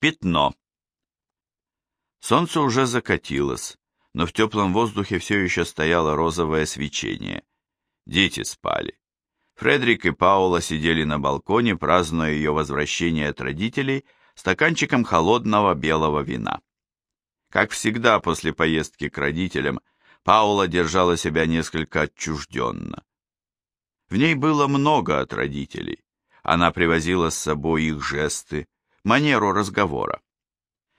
Пятно. Солнце уже закатилось, но в теплом воздухе все еще стояло розовое свечение. Дети спали. Фредерик и Паула сидели на балконе, празднуя ее возвращение от родителей стаканчиком холодного белого вина. Как всегда после поездки к родителям, Паула держала себя несколько отчужденно. В ней было много от родителей. Она привозила с собой их жесты, манеру разговора.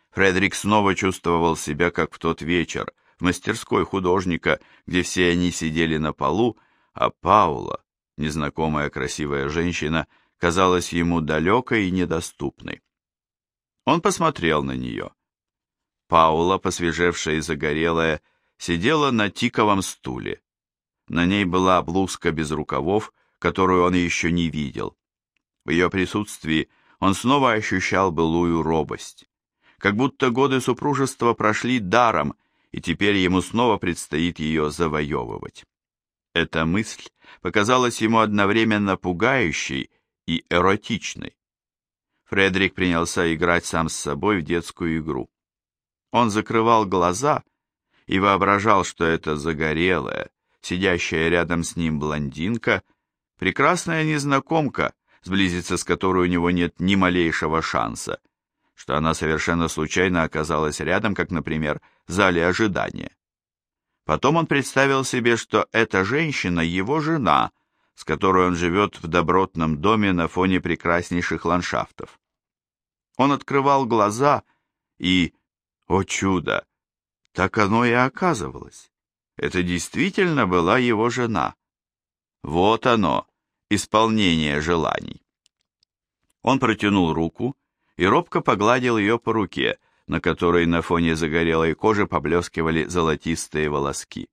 Фредерик снова чувствовал себя, как в тот вечер, в мастерской художника, где все они сидели на полу, а Паула, незнакомая красивая женщина, казалась ему далекой и недоступной. Он посмотрел на нее. Паула, посвежевшая и загорелая, сидела на тиковом стуле. На ней была блузка без рукавов, которую он еще не видел. В ее присутствии он снова ощущал былую робость. Как будто годы супружества прошли даром, и теперь ему снова предстоит ее завоевывать. Эта мысль показалась ему одновременно пугающей и эротичной. Фредерик принялся играть сам с собой в детскую игру. Он закрывал глаза и воображал, что это загорелая, сидящая рядом с ним блондинка, прекрасная незнакомка, сблизиться с которой у него нет ни малейшего шанса, что она совершенно случайно оказалась рядом, как, например, в зале ожидания. Потом он представил себе, что эта женщина его жена, с которой он живет в добротном доме на фоне прекраснейших ландшафтов. Он открывал глаза и, о чудо, так оно и оказывалось. Это действительно была его жена. Вот оно, исполнение желаний. Он протянул руку и робко погладил ее по руке, на которой на фоне загорелой кожи поблескивали золотистые волоски.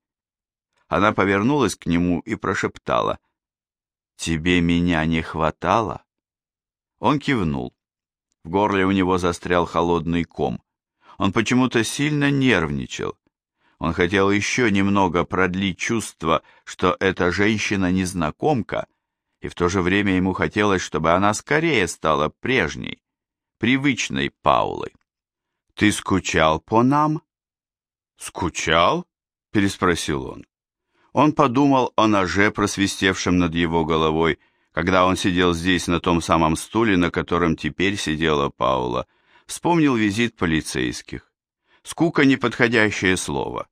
Она повернулась к нему и прошептала, «Тебе меня не хватало?» Он кивнул. В горле у него застрял холодный ком. Он почему-то сильно нервничал. Он хотел еще немного продлить чувство, что эта женщина-незнакомка, и в то же время ему хотелось, чтобы она скорее стала прежней, привычной Паулой. «Ты скучал по нам?» «Скучал?» — переспросил он. Он подумал о ноже, просвистевшем над его головой, когда он сидел здесь на том самом стуле, на котором теперь сидела Паула. Вспомнил визит полицейских. Скука — неподходящее слово.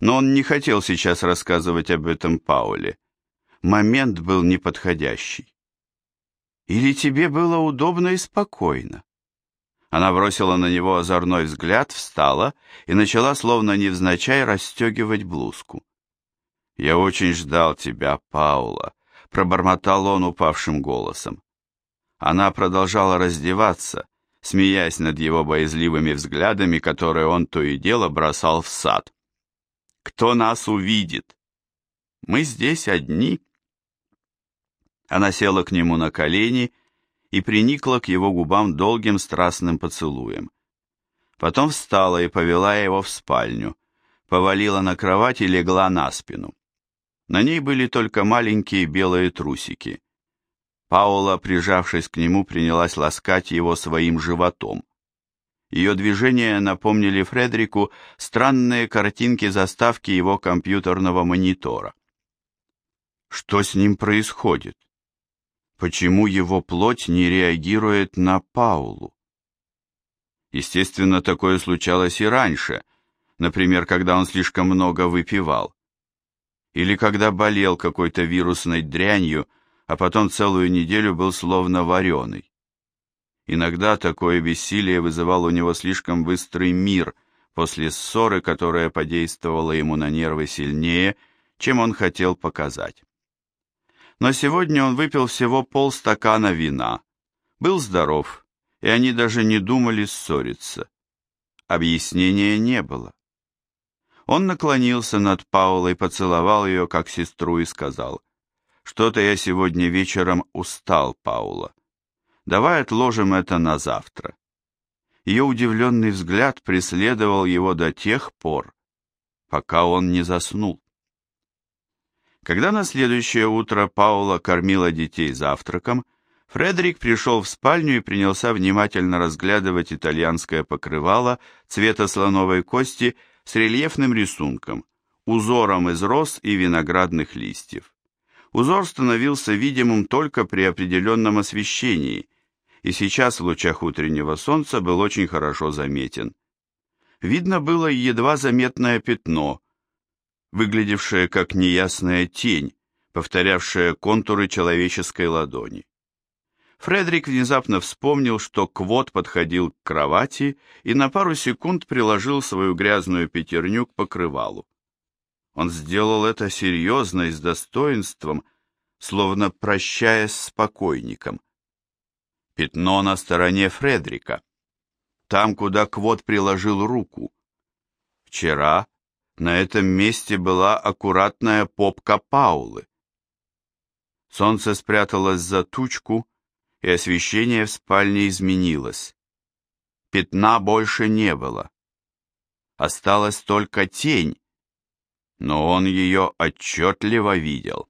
Но он не хотел сейчас рассказывать об этом Пауле. Момент был неподходящий. Или тебе было удобно и спокойно? Она бросила на него озорной взгляд, встала и начала, словно невзначай, расстегивать блузку. «Я очень ждал тебя, Паула», — пробормотал он упавшим голосом. Она продолжала раздеваться, смеясь над его боязливыми взглядами, которые он то и дело бросал в сад. «Кто нас увидит? Мы здесь одни». Она села к нему на колени и приникла к его губам долгим страстным поцелуем. Потом встала и повела его в спальню, повалила на кровать и легла на спину. На ней были только маленькие белые трусики. Паула, прижавшись к нему, принялась ласкать его своим животом. Ее движения напомнили Фредерику странные картинки заставки его компьютерного монитора. Что с ним происходит? Почему его плоть не реагирует на Паулу? Естественно, такое случалось и раньше, например, когда он слишком много выпивал. Или когда болел какой-то вирусной дрянью, а потом целую неделю был словно вареный. Иногда такое бессилие вызывало у него слишком быстрый мир после ссоры, которая подействовала ему на нервы сильнее, чем он хотел показать. Но сегодня он выпил всего полстакана вина, был здоров, и они даже не думали ссориться. Объяснения не было. Он наклонился над Паулой, поцеловал ее как сестру и сказал, «Что-то я сегодня вечером устал, Паула. Давай отложим это на завтра». Ее удивленный взгляд преследовал его до тех пор, пока он не заснул. Когда на следующее утро Паула кормила детей завтраком, Фредерик пришел в спальню и принялся внимательно разглядывать итальянское покрывало цвета слоновой кости с рельефным рисунком, узором из роз и виноградных листьев. Узор становился видимым только при определенном освещении, и сейчас в лучах утреннего солнца был очень хорошо заметен. Видно было едва заметное пятно, выглядевшее как неясная тень, повторявшая контуры человеческой ладони. Фредерик внезапно вспомнил, что Квот подходил к кровати и на пару секунд приложил свою грязную пятерню к покрывалу. Он сделал это серьезно и с достоинством, словно прощаясь с покойником. Пятно на стороне Фредрика, там, куда Квот приложил руку. Вчера на этом месте была аккуратная попка Паулы. Солнце спряталось за тучку, и освещение в спальне изменилось. Пятна больше не было. Осталась только тень, но он ее отчетливо видел.